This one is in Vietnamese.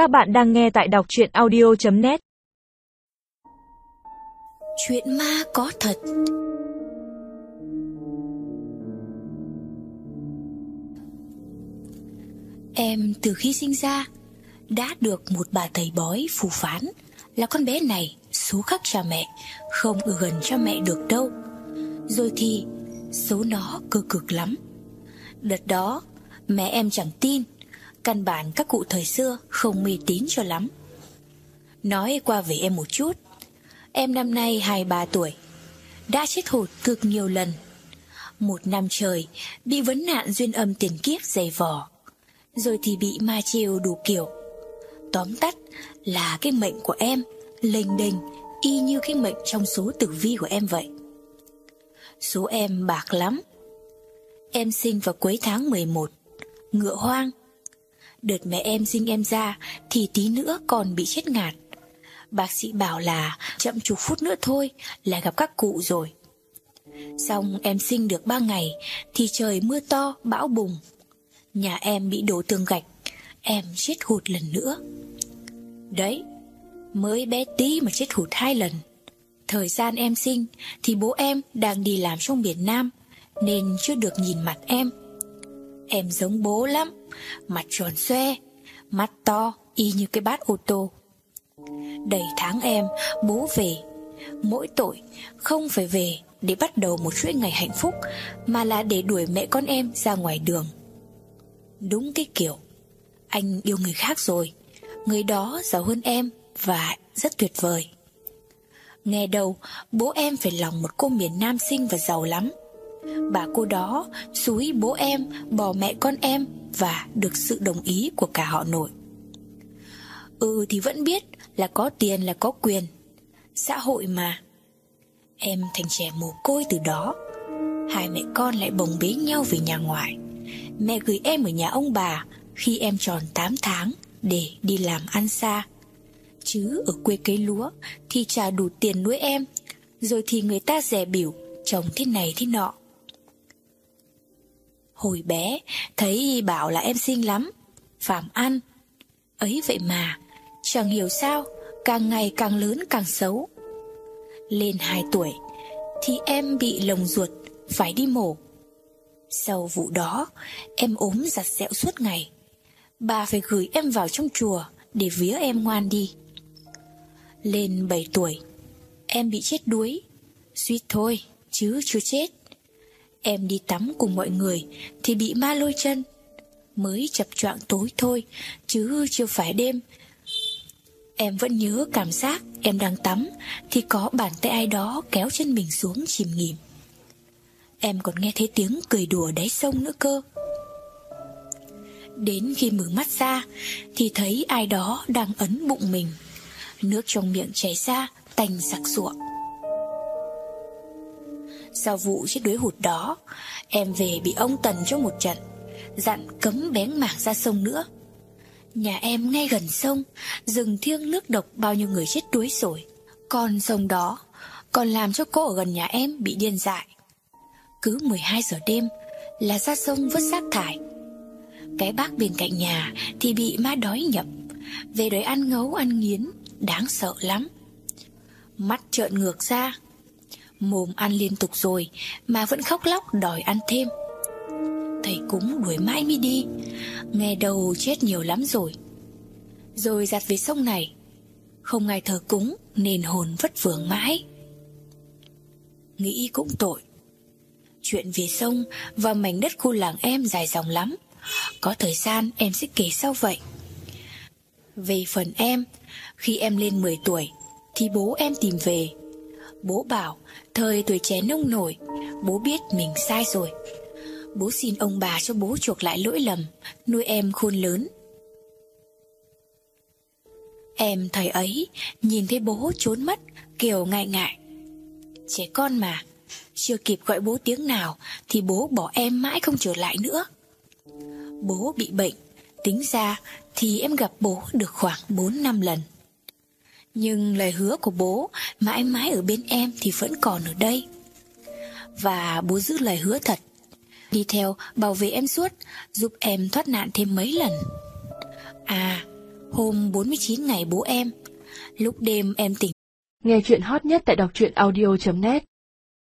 Các bạn đang nghe tại đọc chuyện audio.net Chuyện ma có thật Em từ khi sinh ra đã được một bà thầy bói phù phán là con bé này số khắc cha mẹ, không ở gần cha mẹ được đâu. Rồi thì số nó cơ cực lắm. Đợt đó mẹ em chẳng tin, căn bản các cụ thời xưa không mê tín cho lắm. Nói qua về em một chút, em năm nay 23 tuổi, đã chết hụt cực nhiều lần. Một năm trời bị vấn nạn duyên âm tiền kiếp dày vò, rồi thì bị ma trêu đủ kiểu. Tóm tắt là cái mệnh của em lênh đênh y như cái mệnh trong số tử vi của em vậy. Số em bạc lắm. Em sinh vào cuối tháng 11, ngựa hoang. Đợt mẹ em sinh em ra thì tí nữa còn bị chết ngạt. Bác sĩ bảo là chậm chục phút nữa thôi là gặp các cụ rồi. Xong em sinh được ba ngày thì trời mưa to, bão bùng. Nhà em bị đổ tường gạch, em chết hụt lần nữa. Đấy, mới bé tí mà chết hụt hai lần. Thời gian em sinh thì bố em đang đi làm trong miền Nam nên chưa được nhìn mặt em. Em giống bố lắm, mặt tròn xoe, mắt to y như cái bát ô tô. Đầy tháng em, bố về. Mỗi tội không phải về để bắt đầu một chuỗi ngày hạnh phúc mà là để đuổi mẹ con em ra ngoài đường. Đúng cái kiểu, anh yêu người khác rồi, người đó giàu hơn em và rất tuyệt vời. Nghe đầu, bố em phải lòng một cô miền Nam xinh và giàu lắm. Bà cô đó xúi bố em bỏ mẹ con em và được sự đồng ý của cả họ nội. Ừ thì vẫn biết là có tiền là có quyền. Xã hội mà. Em thành trẻ mồ côi từ đó. Hai mẹ con lại bồng bế nhau về nhà ngoại. Mẹ gửi em ở nhà ông bà khi em tròn 8 tháng để đi làm ăn xa. Chứ ở quê cấy lúa thì trả đủ tiền nuôi em, rồi thì người ta rẻ biểu trồng thế này thế nọ. Hồi bé, thấy bảo là em xinh lắm, phàm ăn. Ấy vậy mà, chẳng hiểu sao, càng ngày càng lớn càng xấu. Lên 2 tuổi, thì em bị lồng ruột, phải đi mổ. Sau vụ đó, em ốm giặt dẹo suốt ngày. Bà phải gửi em vào trong chùa để vía em ngoan đi. Lên 7 tuổi, em bị chết đuối. Suýt thôi, chứ chưa chết. Em đi tắm cùng mọi người thì bị ma lôi chân. Mới chập choạng tối thôi, chứ chưa phải đêm. Em vẫn nhớ cảm giác em đang tắm thì có bàn tay ai đó kéo chân mình xuống chìm nghỉm. Em còn nghe thấy tiếng cười đùa đáy sông nữa cơ. Đến khi mở mắt ra thì thấy ai đó đang ấn bụng mình. Nước trong miệng chảy ra tành sặc sụa. Sau vụ chết đuối hụt đó. Em về bị ông Tần cho một trận, Dặn cấm bén mảng ra sông nữa. Nhà em ngay gần sông, Rừng thiêng nước độc bao nhiêu người chết đuối rồi. Còn sông đó, Còn làm cho cô ở gần nhà em bị điên dại. Cứ 12 giờ đêm Là ra sông vứt rác thải. Cái bác bên cạnh nhà Thì bị ma đói nhập. Về đói ăn ngấu ăn nghiến, Đáng sợ lắm. Mắt trợn ngược ra Mồm ăn liên tục rồi Mà vẫn khóc lóc đòi ăn thêm. Thầy cúng đuổi mãi mới đi, Nghe đầu chết nhiều lắm rồi. Rồi giặt về sông này, Không ai thờ cúng Nên hồn vất vưởng mãi. Nghĩ cũng tội, Chuyện về sông Và mảnh đất khu làng em dài dòng lắm, Có thời gian em sẽ kể sau vậy. Về phần em, Khi em lên 10 tuổi Thì bố em tìm về Bố bảo, Thời tuổi trẻ nông nổi, Bố biết mình sai rồi. Bố xin ông bà cho bố chuộc lại lỗi lầm, Nuôi em khôn lớn. Em thời ấy Nhìn thấy bố trốn mất Kiều ngại ngại. Trẻ con mà, Chưa kịp gọi bố tiếng nào Thì bố bỏ em mãi không trở lại nữa. Bố bị bệnh, Tính ra thì em gặp bố được khoảng 4 năm lần nhưng lời hứa của bố mãi mãi ở bên em thì vẫn còn ở đây. Và bố giữ lời hứa thật. Đi theo bảo vệ em suốt, giúp em thoát nạn thêm mấy lần. À, Hôm 49 ngày bố em Lúc đêm em tỉnh Nghe chuyện hot nhất tại đọc truyện audio.net